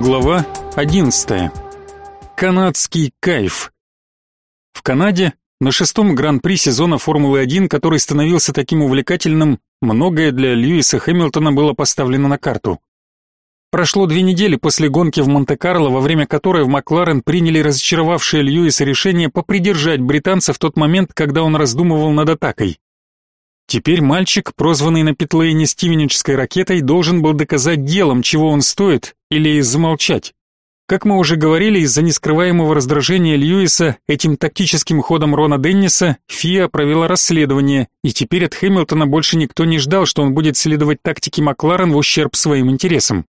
Глава 11. Канадский кайф. В Канаде на шестом гран-при сезона Формулы-1, который становился таким увлекательным, многое для Льюиса Хэмилтона было поставлено на карту. Прошло две недели после гонки в Монте-Карло, во время которой в Макларен приняли разочаровавшее Льюиса решение попридержать британца в тот момент, когда он раздумывал над атакой. Теперь мальчик, прозванный на питлейне стивенической ракетой, должен был доказать делом, чего он стоит, или замолчать. Как мы уже говорили, из-за нескрываемого раздражения Льюиса этим тактическим ходом Рона Денниса ФИА провела расследование, и теперь от Хэмилтона больше никто не ждал, что он будет следовать тактике Макларен в ущерб своим интересам.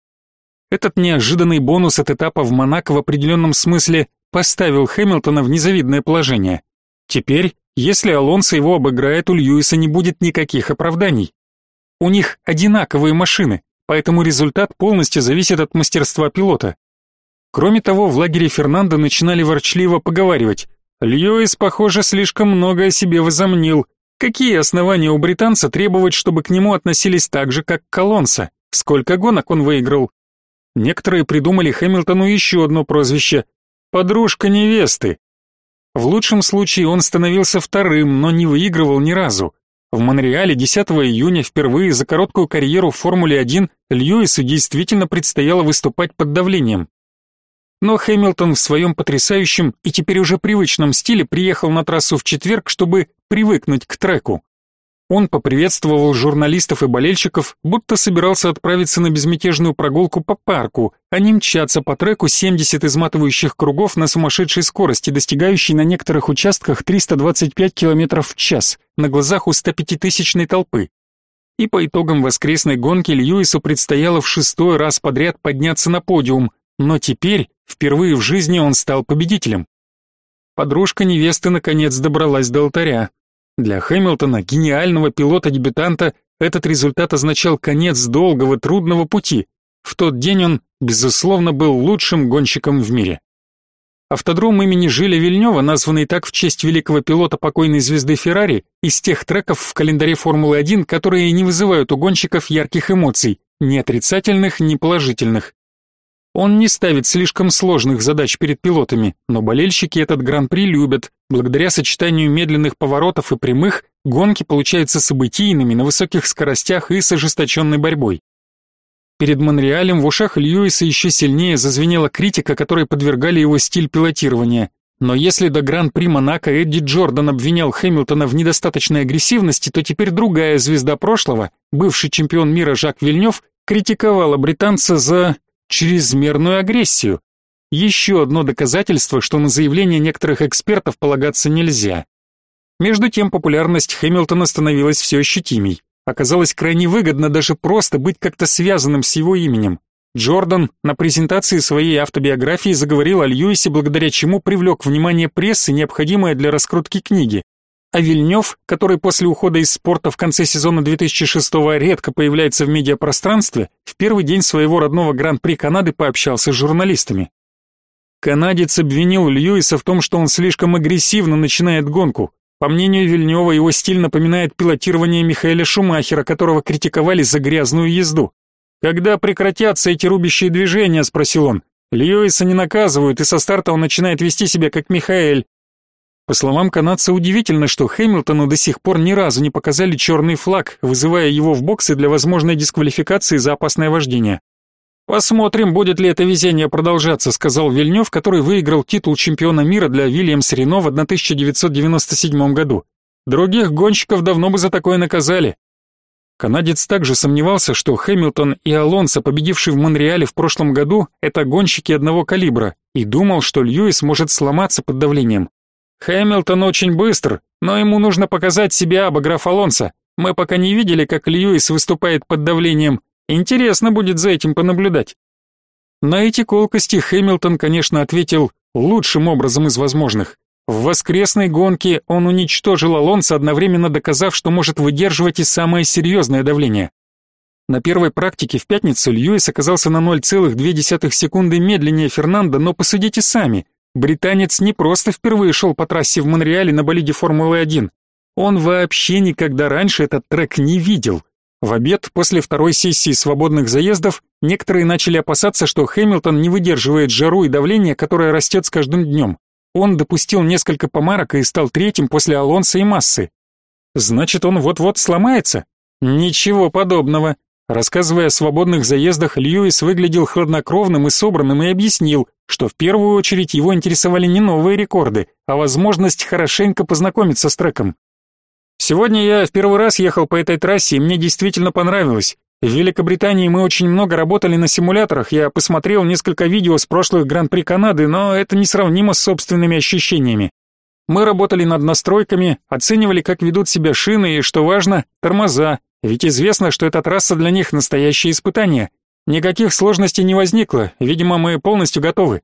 Этот неожиданный бонус от этапа в Монако в определенном смысле поставил Хэмилтона в незавидное положение. Теперь если Алонсо его обыграет, у Льюиса не будет никаких оправданий. У них одинаковые машины, поэтому результат полностью зависит от мастерства пилота. Кроме того, в лагере Фернандо начинали ворчливо поговаривать. Льюис, похоже, слишком много о себе возомнил. Какие основания у британца требовать, чтобы к нему относились так же, как к Алонсо? Сколько гонок он выиграл? Некоторые придумали Хэмилтону еще одно прозвище – подружка невесты. В лучшем случае он становился вторым, но не выигрывал ни разу. В Монреале 10 июня впервые за короткую карьеру в Формуле-1 Льюису действительно предстояло выступать под давлением. Но Хэмилтон в своем потрясающем и теперь уже привычном стиле приехал на трассу в четверг, чтобы привыкнуть к треку. Он поприветствовал журналистов и болельщиков, будто собирался отправиться на безмятежную прогулку по парку, а не мчаться по треку 70 изматывающих кругов на сумасшедшей скорости, достигающей на некоторых участках 325 км в час, на глазах у 105-тысячной толпы. И по итогам воскресной гонки Льюису предстояло в шестой раз подряд подняться на подиум, но теперь, впервые в жизни, он стал победителем. Подружка невесты наконец добралась до алтаря. Для Хэмилтона, гениального пилота-дебютанта, этот результат означал конец долгого, трудного пути. В тот день он, безусловно, был лучшим гонщиком в мире. Автодром имени Жиля Вильнева, названный так в честь великого пилота покойной звезды Феррари, из тех треков в календаре Формулы-1, которые не вызывают у гонщиков ярких эмоций, ни отрицательных, ни положительных. Он не ставит слишком сложных задач перед пилотами, но болельщики этот гран-при любят. Благодаря сочетанию медленных поворотов и прямых, гонки получаются событийными на высоких скоростях и с ожесточенной борьбой. Перед Монреалем в ушах Льюиса еще сильнее зазвенела критика, которой подвергали его стиль пилотирования. Но если до Гран-при Монако Эдди Джордан обвинял Хэмилтона в недостаточной агрессивности, то теперь другая звезда прошлого, бывший чемпион мира Жак Вильнев, критиковала британца за чрезмерную агрессию. Еще одно доказательство, что на заявления некоторых экспертов полагаться нельзя. Между тем популярность Хэмилтона становилась все ощутимей. Оказалось крайне выгодно даже просто быть как-то связанным с его именем. Джордан на презентации своей автобиографии заговорил о Льюисе, благодаря чему привлек внимание прессы, необходимое для раскрутки книги а Вильнев, который после ухода из спорта в конце сезона 2006-го редко появляется в медиапространстве, в первый день своего родного Гран-при Канады пообщался с журналистами. Канадец обвинил Льюиса в том, что он слишком агрессивно начинает гонку. По мнению Вильнева, его стиль напоминает пилотирование Михаэля Шумахера, которого критиковали за грязную езду. «Когда прекратятся эти рубящие движения?» – спросил он. Льюиса не наказывают, и со старта он начинает вести себя как Михаэль. По словам канадца, удивительно, что Хэмилтону до сих пор ни разу не показали черный флаг, вызывая его в боксы для возможной дисквалификации за опасное вождение. «Посмотрим, будет ли это везение продолжаться», сказал Вильнев, который выиграл титул чемпиона мира для Вильямс Рено в 1997 году. Других гонщиков давно бы за такое наказали. Канадец также сомневался, что Хэмилтон и Алонсо, победившие в Монреале в прошлом году, это гонщики одного калибра, и думал, что Льюис может сломаться под давлением. Хэмилтон очень быстр, но ему нужно показать себя, обыграв Алонсо. Мы пока не видели, как Льюис выступает под давлением. Интересно будет за этим понаблюдать. На эти колкости Хэмилтон, конечно, ответил лучшим образом из возможных. В воскресной гонке он уничтожил Алонсо, одновременно доказав, что может выдерживать и самое серьезное давление. На первой практике в пятницу Льюис оказался на 0,2 секунды медленнее Фернандо, но посудите сами, Британец не просто впервые шел по трассе в Монреале на болиде Формулы-1. Он вообще никогда раньше этот трек не видел. В обед, после второй сессии свободных заездов, некоторые начали опасаться, что Хэмилтон не выдерживает жару и давление, которое растет с каждым днем. Он допустил несколько помарок и стал третьим после Алонса и Массы. Значит, он вот-вот сломается? Ничего подобного. Рассказывая о свободных заездах, Льюис выглядел хладнокровным и собранным и объяснил, что в первую очередь его интересовали не новые рекорды, а возможность хорошенько познакомиться с треком. Сегодня я в первый раз ехал по этой трассе, и мне действительно понравилось. В Великобритании мы очень много работали на симуляторах, я посмотрел несколько видео с прошлых Гран-при Канады, но это несравнимо с собственными ощущениями. Мы работали над настройками, оценивали, как ведут себя шины и, что важно, тормоза, ведь известно, что эта трасса для них настоящее испытание. Никаких сложностей не возникло, видимо, мы полностью готовы.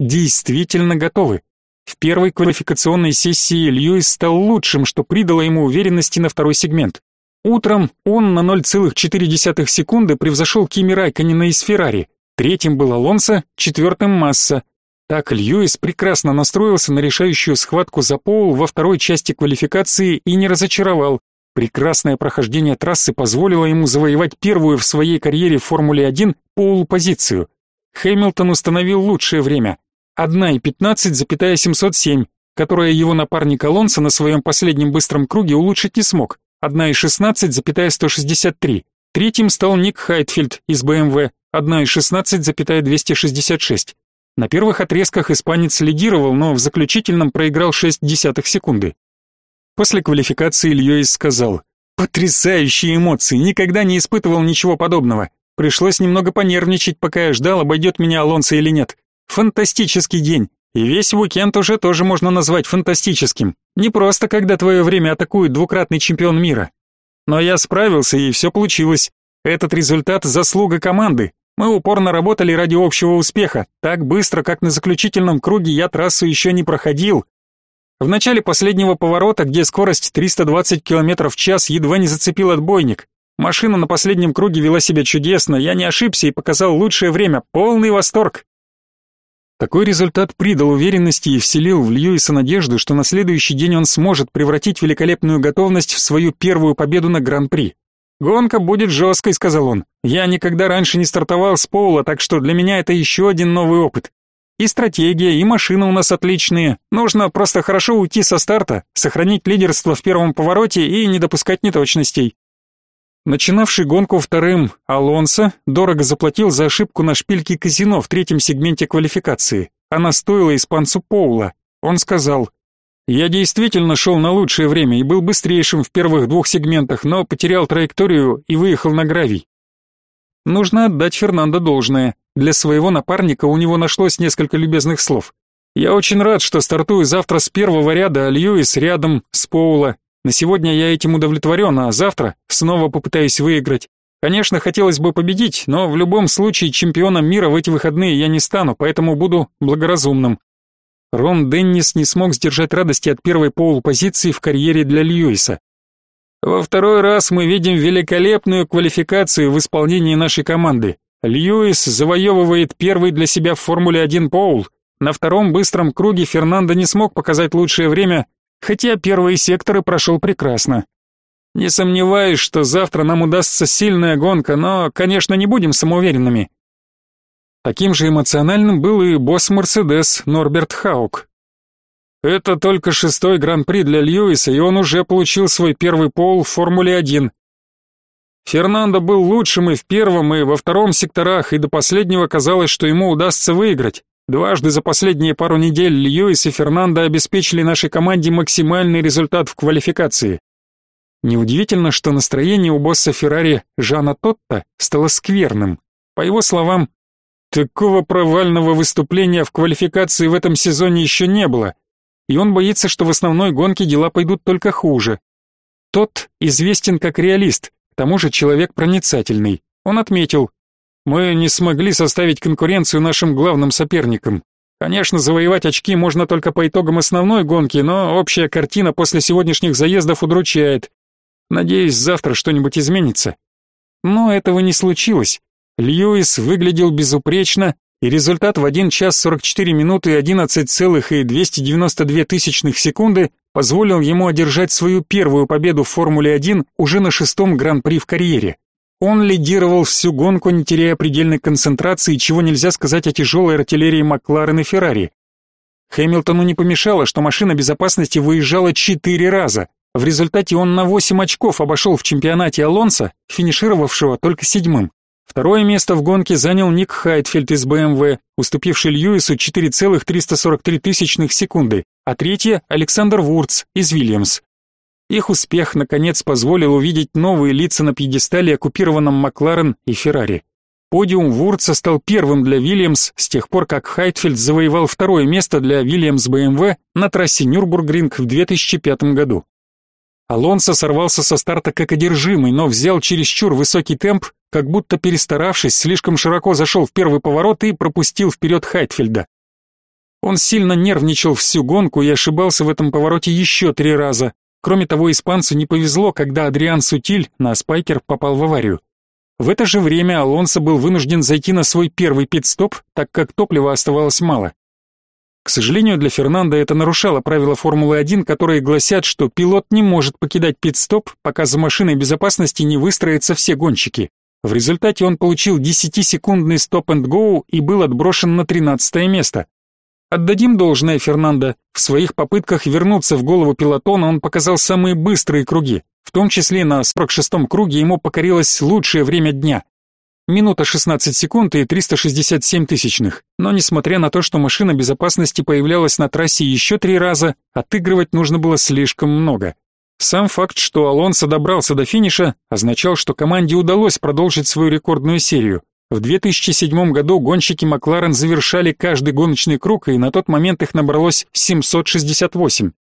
Действительно готовы. В первой квалификационной сессии Льюис стал лучшим, что придало ему уверенности на второй сегмент. Утром он на 0,4 секунды превзошел Кими Райконена из Феррари, третьим был Алонсо, четвертым Масса. Так Льюис прекрасно настроился на решающую схватку за пол во второй части квалификации и не разочаровал. Прекрасное прохождение трассы позволило ему завоевать первую в своей карьере в Формуле-1 пол-позицию. Хэмилтон установил лучшее время 1,15,707, которое его напарник Алонсо на своем последнем быстром круге улучшить не смог, 1,16,163. Третьим стал Ник Хайтфилд из BMW, 1,16,266. На первых отрезках испанец лидировал, но в заключительном проиграл 6 десятых секунды. После квалификации Льюис сказал, «Потрясающие эмоции, никогда не испытывал ничего подобного. Пришлось немного понервничать, пока я ждал, обойдет меня Алонсо или нет. Фантастический день. И весь уикенд уже тоже можно назвать фантастическим. Не просто, когда твое время атакует двукратный чемпион мира. Но я справился, и все получилось. Этот результат – заслуга команды. Мы упорно работали ради общего успеха. Так быстро, как на заключительном круге, я трассу еще не проходил. В начале последнего поворота, где скорость 320 км в час едва не зацепил отбойник. Машина на последнем круге вела себя чудесно, я не ошибся и показал лучшее время, полный восторг. Такой результат придал уверенности и вселил в Льюиса надежду, что на следующий день он сможет превратить великолепную готовность в свою первую победу на Гран-при. «Гонка будет жесткой», — сказал он. «Я никогда раньше не стартовал с пола, так что для меня это еще один новый опыт. И стратегия, и машина у нас отличные. Нужно просто хорошо уйти со старта, сохранить лидерство в первом повороте и не допускать неточностей. Начинавший гонку вторым Алонсо дорого заплатил за ошибку на шпильке казино в третьем сегменте квалификации. Она стоила испанцу Поула. Он сказал, «Я действительно шел на лучшее время и был быстрейшим в первых двух сегментах, но потерял траекторию и выехал на гравий». Нужно отдать Фернандо должное. Для своего напарника у него нашлось несколько любезных слов. «Я очень рад, что стартую завтра с первого ряда, а Льюис рядом с Поула. На сегодня я этим удовлетворен, а завтра снова попытаюсь выиграть. Конечно, хотелось бы победить, но в любом случае чемпионом мира в эти выходные я не стану, поэтому буду благоразумным. Рон Деннис не смог сдержать радости от первой полупозиции в карьере для Льюиса. Во второй раз мы видим великолепную квалификацию в исполнении нашей команды. Льюис завоевывает первый для себя в Формуле-1 Поул. На втором быстром круге Фернандо не смог показать лучшее время, хотя первые секторы прошел прекрасно. Не сомневаюсь, что завтра нам удастся сильная гонка, но, конечно, не будем самоуверенными. Таким же эмоциональным был и босс Мерседес Норберт Хаук. Это только шестой гран-при для Льюиса, и он уже получил свой первый пол в Формуле-1. Фернандо был лучшим и в первом, и во втором секторах, и до последнего казалось, что ему удастся выиграть. Дважды за последние пару недель Льюис и Фернандо обеспечили нашей команде максимальный результат в квалификации. Неудивительно, что настроение у босса Феррари Жана Тотта стало скверным. По его словам, такого провального выступления в квалификации в этом сезоне еще не было, и он боится, что в основной гонке дела пойдут только хуже. Тот известен как реалист, к тому же человек проницательный. Он отметил, мы не смогли составить конкуренцию нашим главным соперникам. Конечно, завоевать очки можно только по итогам основной гонки, но общая картина после сегодняшних заездов удручает. Надеюсь, завтра что-нибудь изменится. Но этого не случилось. Льюис выглядел безупречно, и результат в 1 час 44 минуты и 11,292 тысячных секунды позволил ему одержать свою первую победу в Формуле-1 уже на шестом гран-при в карьере. Он лидировал всю гонку, не теряя предельной концентрации, чего нельзя сказать о тяжелой артиллерии Макларен и Феррари. Хэмилтону не помешало, что машина безопасности выезжала четыре раза. В результате он на 8 очков обошел в чемпионате Алонса, финишировавшего только седьмым. Второе место в гонке занял Ник Хайтфельд из BMW, уступивший Льюису 4,343 секунды, а третье – Александр Вурц из Вильямс. Их успех, наконец, позволил увидеть новые лица на пьедестале, оккупированном Макларен и Феррари. Подиум Вурца стал первым для Вильямс с тех пор, как Хайтфельд завоевал второе место для Вильямс BMW на трассе Нюрбургринг в 2005 году. Алонсо сорвался со старта как одержимый, но взял чересчур высокий темп, как будто перестаравшись, слишком широко зашел в первый поворот и пропустил вперед Хайтфельда. Он сильно нервничал всю гонку и ошибался в этом повороте еще три раза. Кроме того, испанцу не повезло, когда Адриан Сутиль на спайкер попал в аварию. В это же время Алонсо был вынужден зайти на свой первый пит-стоп, так как топлива оставалось мало. К сожалению, для Фернандо это нарушало правила Формулы-1, которые гласят, что пилот не может покидать пит-стоп, пока за машиной безопасности не выстроятся все гонщики. В результате он получил 10-секундный стоп-энд-гоу и был отброшен на 13 место. Отдадим должное Фернандо. В своих попытках вернуться в голову пилотона он показал самые быстрые круги. В том числе на 46-м круге ему покорилось лучшее время дня. Минута 16 секунд и 367 тысячных. Но несмотря на то, что машина безопасности появлялась на трассе еще три раза, отыгрывать нужно было слишком много. Сам факт, что Алонсо добрался до финиша, означал, что команде удалось продолжить свою рекордную серию. В 2007 году гонщики Макларен завершали каждый гоночный круг, и на тот момент их набралось 768.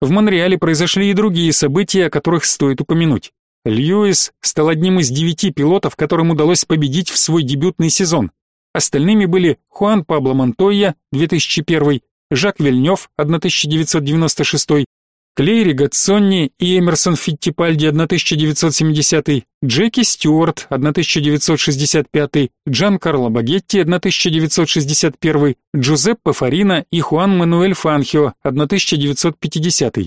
В Монреале произошли и другие события, о которых стоит упомянуть. Льюис стал одним из девяти пилотов, которым удалось победить в свой дебютный сезон. Остальными были Хуан Пабло Монтойя, 2001, Жак Вильнёв, 1996, Клейри Гатсонни и Эмерсон Фиттипальди, 1970, Джеки Стюарт, 1965, Джан Карло Багетти, 1961, Джузеппе Фарина и Хуан Мануэль Фанхио, 1950.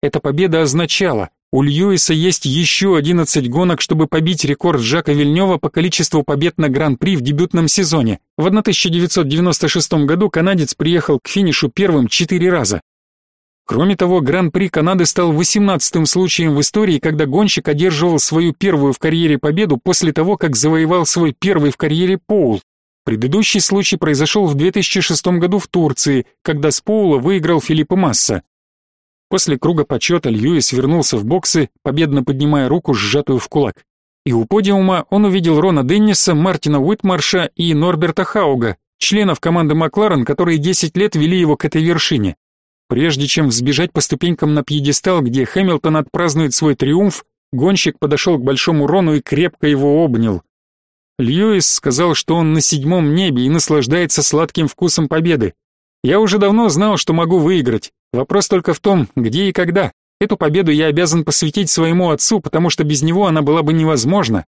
Эта победа означала, у Льюиса есть еще 11 гонок, чтобы побить рекорд Жака Вильнева по количеству побед на Гран-при в дебютном сезоне. В 1996 году канадец приехал к финишу первым четыре раза. Кроме того, Гран-при Канады стал 18-м случаем в истории, когда гонщик одерживал свою первую в карьере победу после того, как завоевал свой первый в карьере Поул. Предыдущий случай произошел в 2006 году в Турции, когда с Поула выиграл Филиппо Масса. После круга почета Льюис вернулся в боксы, победно поднимая руку, сжатую в кулак. И у подиума он увидел Рона Денниса, Мартина Уитмарша и Норберта Хауга, членов команды Макларен, которые 10 лет вели его к этой вершине. Прежде чем взбежать по ступенькам на пьедестал, где Хэмилтон отпразднует свой триумф, гонщик подошел к большому Рону и крепко его обнял. Льюис сказал, что он на седьмом небе и наслаждается сладким вкусом победы. Я уже давно знал, что могу выиграть. Вопрос только в том, где и когда. Эту победу я обязан посвятить своему отцу, потому что без него она была бы невозможна.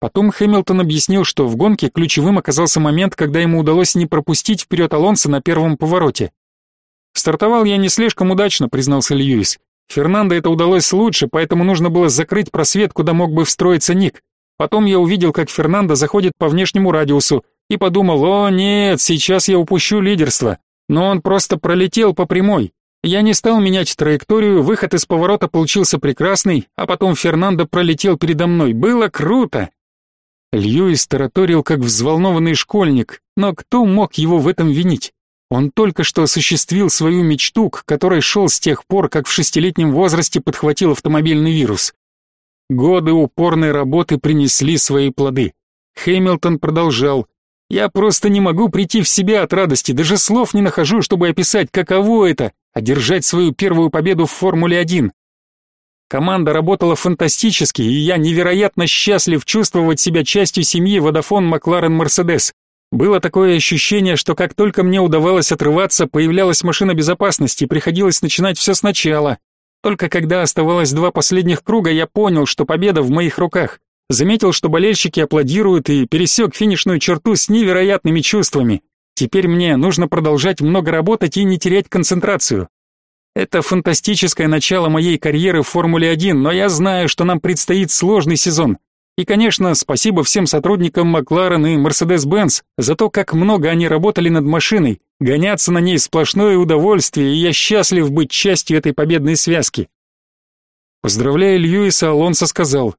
Потом Хэмилтон объяснил, что в гонке ключевым оказался момент, когда ему удалось не пропустить вперед Алонсо на первом повороте. «Стартовал я не слишком удачно», — признался Льюис. «Фернандо это удалось лучше, поэтому нужно было закрыть просвет, куда мог бы встроиться Ник. Потом я увидел, как Фернандо заходит по внешнему радиусу, и подумал, о нет, сейчас я упущу лидерство. Но он просто пролетел по прямой. Я не стал менять траекторию, выход из поворота получился прекрасный, а потом Фернандо пролетел передо мной. Было круто. Льюис тараторил как взволнованный школьник, но кто мог его в этом винить? Он только что осуществил свою мечту, к которой шел с тех пор, как в шестилетнем возрасте подхватил автомобильный вирус. Годы упорной работы принесли свои плоды. Хэмилтон продолжал. Я просто не могу прийти в себя от радости, даже слов не нахожу, чтобы описать, каково это — одержать свою первую победу в Формуле-1. Команда работала фантастически, и я невероятно счастлив чувствовать себя частью семьи Водофон Макларен Мерседес. Было такое ощущение, что как только мне удавалось отрываться, появлялась машина безопасности, приходилось начинать все сначала. Только когда оставалось два последних круга, я понял, что победа в моих руках заметил, что болельщики аплодируют и пересек финишную черту с невероятными чувствами. Теперь мне нужно продолжать много работать и не терять концентрацию. Это фантастическое начало моей карьеры в Формуле-1, но я знаю, что нам предстоит сложный сезон. И, конечно, спасибо всем сотрудникам Макларен и Mercedes-Benz за то, как много они работали над машиной. Гоняться на ней сплошное удовольствие, и я счастлив быть частью этой победной связки. Поздравляя Льюиса, Алонсо сказал,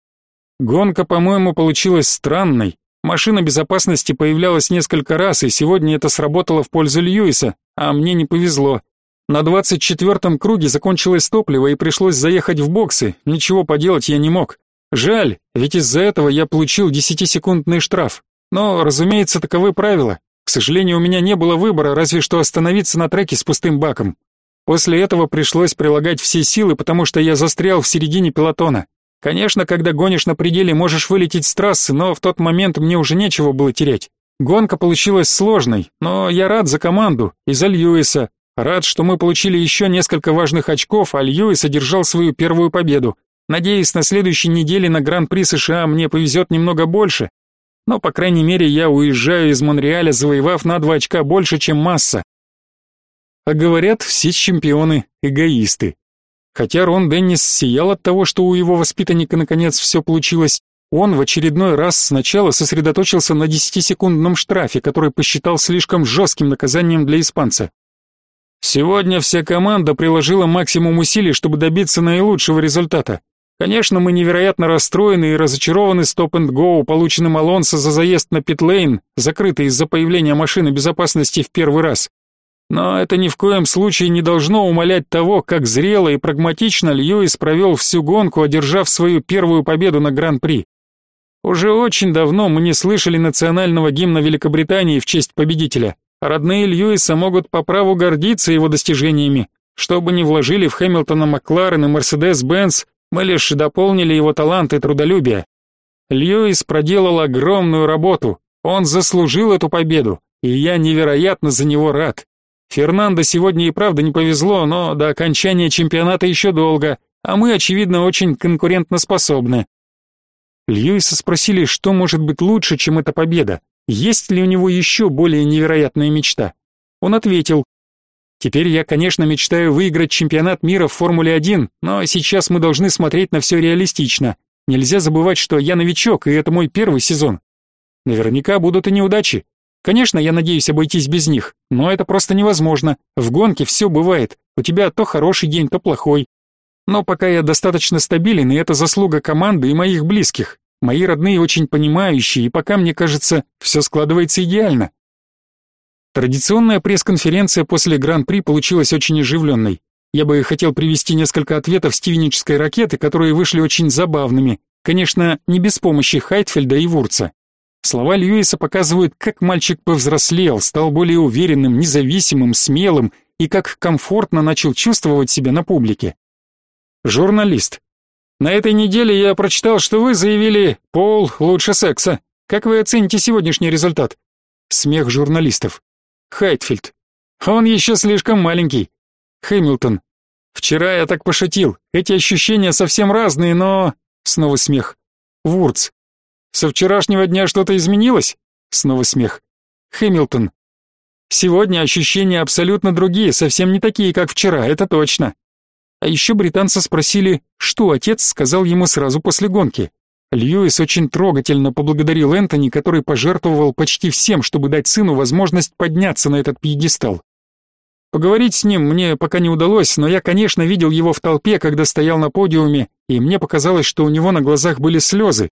«Гонка, по-моему, получилась странной. Машина безопасности появлялась несколько раз, и сегодня это сработало в пользу Льюиса, а мне не повезло. На 24-м круге закончилось топливо и пришлось заехать в боксы, ничего поделать я не мог. Жаль, ведь из-за этого я получил 10-секундный штраф. Но, разумеется, таковы правила. К сожалению, у меня не было выбора, разве что остановиться на треке с пустым баком. После этого пришлось прилагать все силы, потому что я застрял в середине пелотона. Конечно, когда гонишь на пределе, можешь вылететь с трассы, но в тот момент мне уже нечего было терять. Гонка получилась сложной, но я рад за команду и за Льюиса. Рад, что мы получили еще несколько важных очков, а Льюис одержал свою первую победу. Надеюсь, на следующей неделе на Гран-при США мне повезет немного больше. Но, по крайней мере, я уезжаю из Монреаля, завоевав на два очка больше, чем масса. А говорят, все чемпионы эгоисты. Хотя Рон Деннис сиял от того, что у его воспитанника наконец все получилось, он в очередной раз сначала сосредоточился на десятисекундном штрафе, который посчитал слишком жестким наказанием для испанца. Сегодня вся команда приложила максимум усилий, чтобы добиться наилучшего результата. Конечно, мы невероятно расстроены и разочарованы стоп-энд-гоу, полученным Алонсо за заезд на питлейн, закрытый из-за появления машины безопасности в первый раз. Но это ни в коем случае не должно умалять того, как зрело и прагматично Льюис провел всю гонку, одержав свою первую победу на Гран-при. Уже очень давно мы не слышали национального гимна Великобритании в честь победителя. Родные Льюиса могут по праву гордиться его достижениями. Что бы ни вложили в Хэмилтона Макларен и Мерседес-Бенц, мы лишь дополнили его талант и трудолюбие. Льюис проделал огромную работу. Он заслужил эту победу, и я невероятно за него рад. Фернандо сегодня и правда не повезло, но до окончания чемпионата еще долго, а мы, очевидно, очень конкурентноспособны. Льюиса спросили, что может быть лучше, чем эта победа. Есть ли у него еще более невероятная мечта? Он ответил, «Теперь я, конечно, мечтаю выиграть чемпионат мира в Формуле-1, но сейчас мы должны смотреть на все реалистично. Нельзя забывать, что я новичок, и это мой первый сезон. Наверняка будут и неудачи, Конечно, я надеюсь обойтись без них, но это просто невозможно. В гонке все бывает. У тебя то хороший день, то плохой. Но пока я достаточно стабилен, и это заслуга команды и моих близких. Мои родные очень понимающие, и пока, мне кажется, все складывается идеально. Традиционная пресс-конференция после Гран-при получилась очень оживленной. Я бы хотел привести несколько ответов стивенической ракеты, которые вышли очень забавными. Конечно, не без помощи Хайтфельда и Вурца. Слова Льюиса показывают, как мальчик повзрослел, стал более уверенным, независимым, смелым и как комфортно начал чувствовать себя на публике. Журналист. На этой неделе я прочитал, что вы заявили «Пол лучше секса». Как вы оцените сегодняшний результат? Смех журналистов. Хайтфилд. Он еще слишком маленький. Хэмилтон. Вчера я так пошутил. Эти ощущения совсем разные, но... Снова смех. Вурц. Со вчерашнего дня что-то изменилось? Снова смех. Хэмилтон. Сегодня ощущения абсолютно другие, совсем не такие, как вчера, это точно. А еще британцы спросили, что отец сказал ему сразу после гонки. Льюис очень трогательно поблагодарил Энтони, который пожертвовал почти всем, чтобы дать сыну возможность подняться на этот пьедестал. Поговорить с ним мне пока не удалось, но я, конечно, видел его в толпе, когда стоял на подиуме, и мне показалось, что у него на глазах были слезы,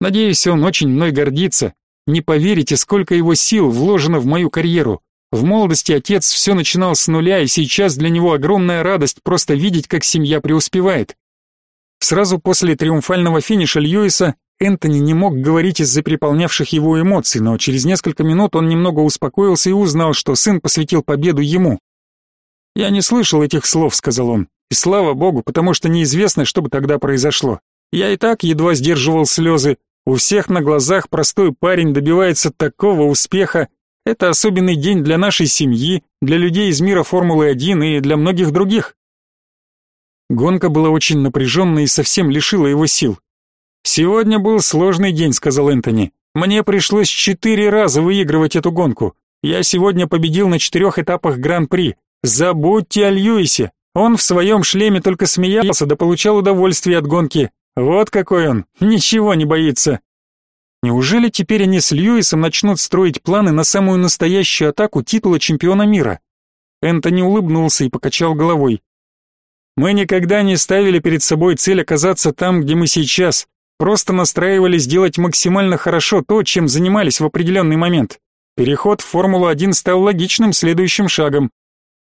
Надеюсь, он очень мной гордится. Не поверите, сколько его сил вложено в мою карьеру. В молодости отец все начинал с нуля, и сейчас для него огромная радость просто видеть, как семья преуспевает. Сразу после триумфального финиша Льюиса Энтони не мог говорить из-за переполнявших его эмоций, но через несколько минут он немного успокоился и узнал, что сын посвятил победу ему. «Я не слышал этих слов», — сказал он, — «и слава богу, потому что неизвестно, что бы тогда произошло. Я и так едва сдерживал слезы, у всех на глазах простой парень добивается такого успеха. Это особенный день для нашей семьи, для людей из мира Формулы-1 и для многих других. Гонка была очень напряженной и совсем лишила его сил. «Сегодня был сложный день», — сказал Энтони. «Мне пришлось четыре раза выигрывать эту гонку. Я сегодня победил на четырех этапах Гран-при. Забудьте о Льюисе. Он в своем шлеме только смеялся да получал удовольствие от гонки. Вот какой он, ничего не боится. Неужели теперь они с Льюисом начнут строить планы на самую настоящую атаку титула чемпиона мира? Энтони улыбнулся и покачал головой. Мы никогда не ставили перед собой цель оказаться там, где мы сейчас. Просто настраивались сделать максимально хорошо то, чем занимались в определенный момент. Переход в Формулу-1 стал логичным следующим шагом.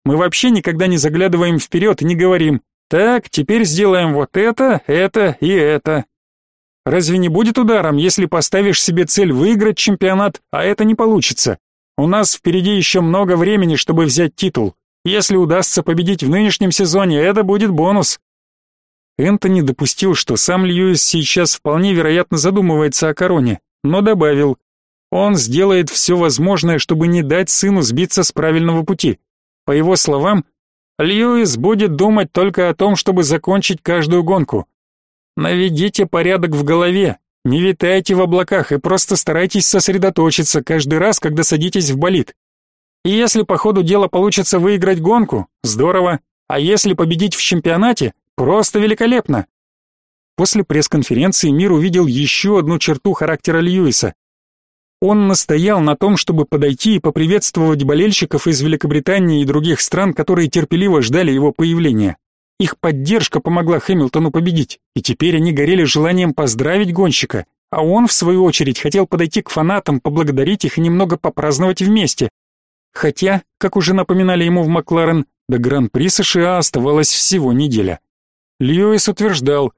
Мы вообще никогда не заглядываем вперед и не говорим «Так, теперь сделаем вот это, это и это». Разве не будет ударом, если поставишь себе цель выиграть чемпионат, а это не получится? У нас впереди еще много времени, чтобы взять титул. Если удастся победить в нынешнем сезоне, это будет бонус. Энтони допустил, что сам Льюис сейчас вполне вероятно задумывается о короне, но добавил, он сделает все возможное, чтобы не дать сыну сбиться с правильного пути. По его словам, Льюис будет думать только о том, чтобы закончить каждую гонку. Наведите порядок в голове, не витайте в облаках и просто старайтесь сосредоточиться каждый раз, когда садитесь в болид. И если по ходу дела получится выиграть гонку, здорово, а если победить в чемпионате, просто великолепно. После пресс-конференции мир увидел еще одну черту характера Льюиса. Он настоял на том, чтобы подойти и поприветствовать болельщиков из Великобритании и других стран, которые терпеливо ждали его появления. Их поддержка помогла Хэмилтону победить, и теперь они горели желанием поздравить гонщика, а он, в свою очередь, хотел подойти к фанатам, поблагодарить их и немного попраздновать вместе. Хотя, как уже напоминали ему в Макларен, до Гран-при США оставалась всего неделя. Льюис утверждал,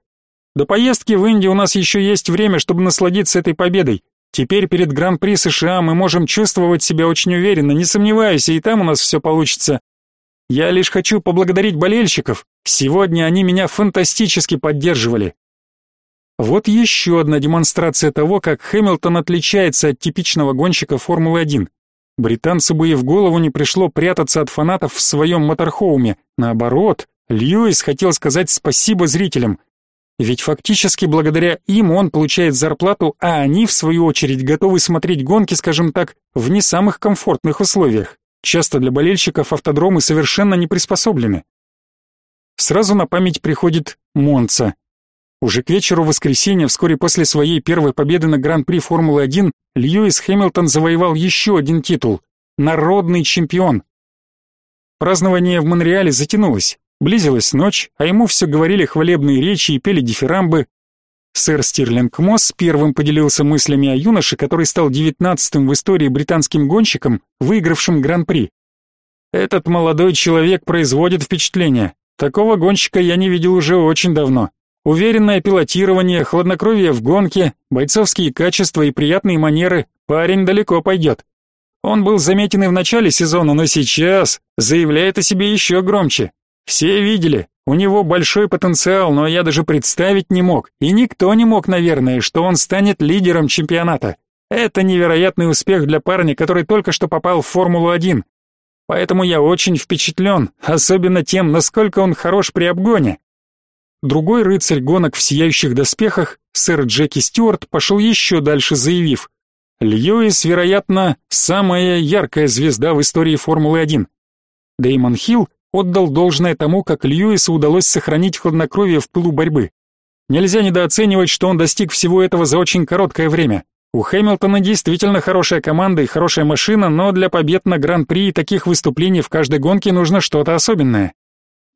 «До поездки в Индию у нас еще есть время, чтобы насладиться этой победой. Теперь перед Гран-при США мы можем чувствовать себя очень уверенно, не сомневаюсь, и там у нас все получится. Я лишь хочу поблагодарить болельщиков. Сегодня они меня фантастически поддерживали. Вот еще одна демонстрация того, как Хэмилтон отличается от типичного гонщика Формулы-1. Британцу бы и в голову не пришло прятаться от фанатов в своем моторхоуме. Наоборот, Льюис хотел сказать спасибо зрителям. Ведь фактически благодаря им он получает зарплату, а они, в свою очередь, готовы смотреть гонки, скажем так, в не самых комфортных условиях. Часто для болельщиков автодромы совершенно не приспособлены. Сразу на память приходит Монца. Уже к вечеру воскресенья, вскоре после своей первой победы на Гран-при Формулы-1, Льюис Хэмилтон завоевал еще один титул – народный чемпион. Празднование в Монреале затянулось. Близилась ночь, а ему все говорили хвалебные речи и пели дифирамбы, Сэр Стирлинг Мосс первым поделился мыслями о юноше, который стал девятнадцатым в истории британским гонщиком, выигравшим Гран-при. Этот молодой человек производит впечатление. Такого гонщика я не видел уже очень давно. Уверенное пилотирование, хладнокровие в гонке, бойцовские качества и приятные манеры, парень далеко пойдет. Он был заметен и в начале сезона, но сейчас заявляет о себе еще громче. Все видели, у него большой потенциал, но я даже представить не мог, и никто не мог, наверное, что он станет лидером чемпионата. Это невероятный успех для парня, который только что попал в Формулу-1. Поэтому я очень впечатлен, особенно тем, насколько он хорош при обгоне. Другой рыцарь гонок в сияющих доспехах, сэр Джеки Стюарт, пошел еще дальше, заявив, Льюис, вероятно, самая яркая звезда в истории Формулы-1. Деймон Хилл отдал должное тому, как Льюису удалось сохранить хладнокровие в пылу борьбы. Нельзя недооценивать, что он достиг всего этого за очень короткое время. У Хэмилтона действительно хорошая команда и хорошая машина, но для побед на Гран-при и таких выступлений в каждой гонке нужно что-то особенное.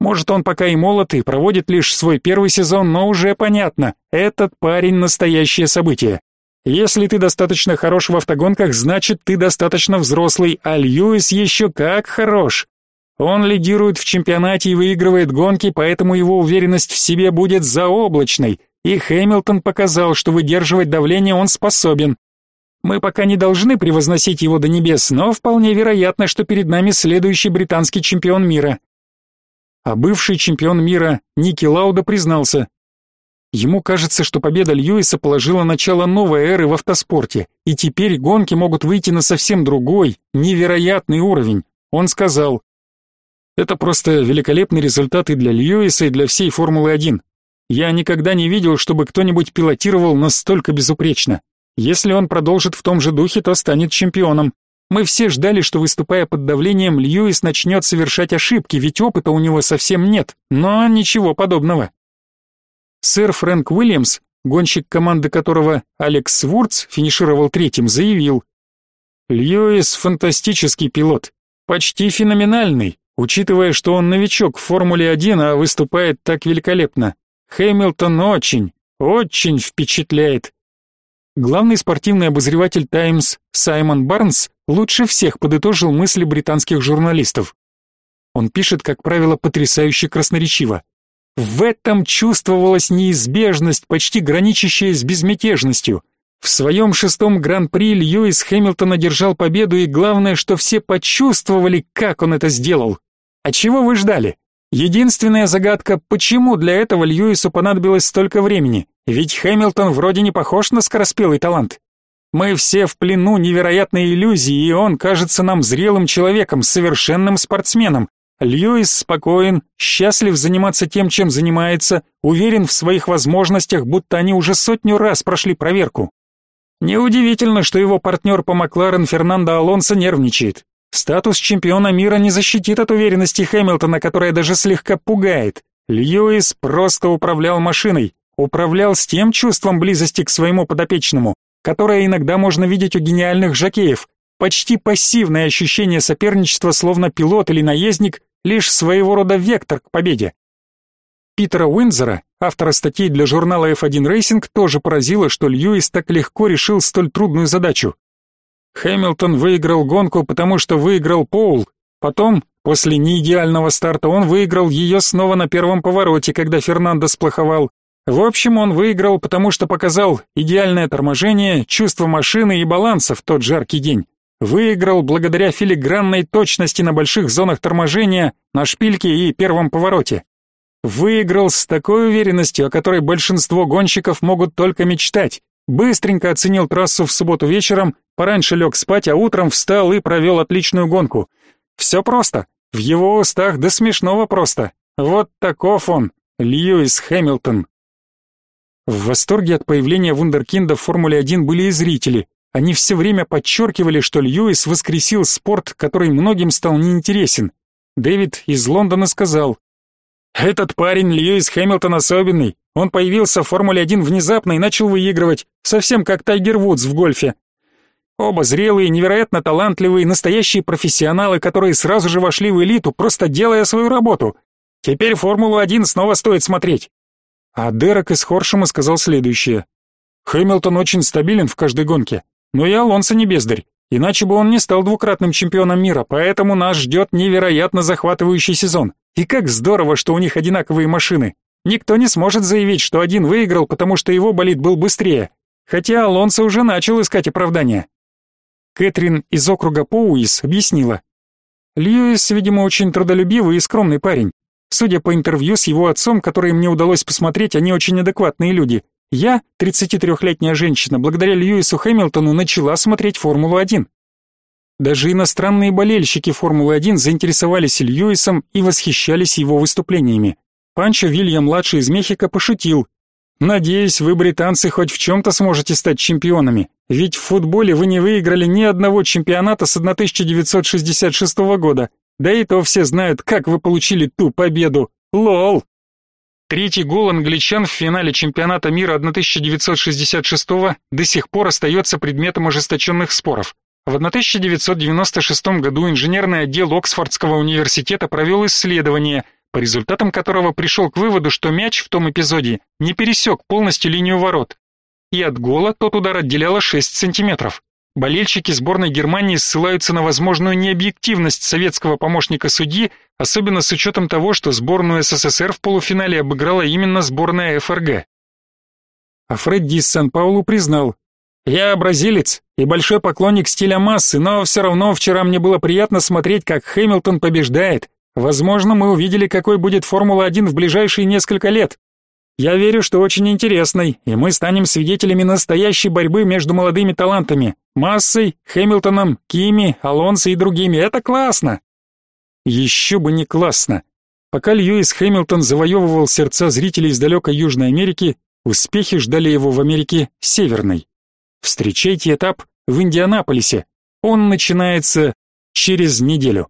Может, он пока и молод и проводит лишь свой первый сезон, но уже понятно, этот парень настоящее событие. Если ты достаточно хорош в автогонках, значит, ты достаточно взрослый, а Льюис еще как хорош. Он лидирует в чемпионате и выигрывает гонки, поэтому его уверенность в себе будет заоблачной, и Хэмилтон показал, что выдерживать давление он способен. Мы пока не должны превозносить его до небес, но вполне вероятно, что перед нами следующий британский чемпион мира. А бывший чемпион мира Ники Лауда признался, Ему кажется, что победа Льюиса положила начало новой эры в автоспорте, и теперь гонки могут выйти на совсем другой, невероятный уровень. Он сказал, это просто великолепный результат и для Льюиса, и для всей Формулы-1. Я никогда не видел, чтобы кто-нибудь пилотировал настолько безупречно. Если он продолжит в том же духе, то станет чемпионом. Мы все ждали, что выступая под давлением, Льюис начнет совершать ошибки, ведь опыта у него совсем нет, но ничего подобного. Сэр Фрэнк Уильямс, гонщик команды которого Алекс Вурц финишировал третьим, заявил, «Льюис — фантастический пилот, почти феноменальный, учитывая, что он новичок в Формуле-1, а выступает так великолепно. Хэмилтон очень, очень впечатляет. Главный спортивный обозреватель Times Саймон Барнс лучше всех подытожил мысли британских журналистов. Он пишет, как правило, потрясающе красноречиво. В этом чувствовалась неизбежность, почти граничащая с безмятежностью. В своем шестом гран-при Льюис Хэмилтон одержал победу, и главное, что все почувствовали, как он это сделал. А чего вы ждали? Единственная загадка, почему для этого Льюису понадобилось столько времени? Ведь Хэмилтон вроде не похож на скороспелый талант. Мы все в плену невероятной иллюзии, и он кажется нам зрелым человеком, совершенным спортсменом. Льюис спокоен, счастлив заниматься тем, чем занимается, уверен в своих возможностях, будто они уже сотню раз прошли проверку. Неудивительно, что его партнер по Макларен Фернандо Алонсо нервничает. Статус чемпиона мира не защитит от уверенности Хэмилтона, которая даже слегка пугает. Льюис просто управлял машиной, управлял с тем чувством близости к своему подопечному, которое иногда можно видеть у гениальных жокеев, почти пассивное ощущение соперничества, словно пилот или наездник, лишь своего рода вектор к победе. Питера Уинзера, автора статей для журнала F1 Racing, тоже поразило, что Льюис так легко решил столь трудную задачу. Хэмилтон выиграл гонку, потому что выиграл Поул. Потом, после неидеального старта, он выиграл ее снова на первом повороте, когда Фернандо сплоховал. В общем, он выиграл, потому что показал идеальное торможение, чувство машины и баланса в тот жаркий день. Выиграл благодаря филигранной точности на больших зонах торможения, на шпильке и первом повороте. Выиграл с такой уверенностью, о которой большинство гонщиков могут только мечтать. Быстренько оценил трассу в субботу вечером, пораньше лег спать, а утром встал и провел отличную гонку. Все просто. В его устах до смешного просто. Вот таков он, Льюис Хэмилтон. В восторге от появления вундеркинда в Формуле-1 были и зрители. Они все время подчеркивали, что Льюис воскресил спорт, который многим стал неинтересен. Дэвид из Лондона сказал, «Этот парень Льюис Хэмилтон особенный. Он появился в Формуле-1 внезапно и начал выигрывать, совсем как Тайгер Вудс в гольфе. Оба зрелые, невероятно талантливые, настоящие профессионалы, которые сразу же вошли в элиту, просто делая свою работу. Теперь Формулу-1 снова стоит смотреть. А Дерек из Хоршема сказал следующее. Хэмилтон очень стабилен в каждой гонке, но и Алонсо не бездарь, иначе бы он не стал двукратным чемпионом мира, поэтому нас ждет невероятно захватывающий сезон. И как здорово, что у них одинаковые машины. Никто не сможет заявить, что один выиграл, потому что его болид был быстрее, хотя Алонсо уже начал искать оправдания. Кэтрин из округа Поуис объяснила. Льюис, видимо, очень трудолюбивый и скромный парень. Судя по интервью с его отцом, которые мне удалось посмотреть, они очень адекватные люди. Я, 33-летняя женщина, благодаря Льюису Хэмилтону начала смотреть Формулу-1. Даже иностранные болельщики Формулы-1 заинтересовались Льюисом и восхищались его выступлениями. Панчо Вильям-младший из Мехико пошутил. «Надеюсь, вы, британцы, хоть в чем-то сможете стать чемпионами, ведь в футболе вы не выиграли ни одного чемпионата с 1966 года, да и то все знают, как вы получили ту победу. Лол!» Третий гол англичан в финале чемпионата мира 1966 до сих пор остается предметом ожесточенных споров. В 1996 году инженерный отдел Оксфордского университета провел исследование, по результатам которого пришел к выводу, что мяч в том эпизоде не пересек полностью линию ворот. И от гола тот удар отделяло 6 сантиметров. Болельщики сборной Германии ссылаются на возможную необъективность советского помощника судьи, особенно с учетом того, что сборную СССР в полуфинале обыграла именно сборная ФРГ. А Фредди из Сан-Паулу признал, «Я бразилец и большой поклонник стиля массы, но все равно вчера мне было приятно смотреть, как Хэмилтон побеждает, Возможно, мы увидели, какой будет Формула-1 в ближайшие несколько лет. Я верю, что очень интересной, и мы станем свидетелями настоящей борьбы между молодыми талантами. Массой, Хэмилтоном, Кими, Алонсо и другими. Это классно. Еще бы не классно. Пока Льюис Хэмилтон завоевывал сердца зрителей из далекой Южной Америки, успехи ждали его в Америке Северной. Встречайте этап в Индианаполисе. Он начинается через неделю.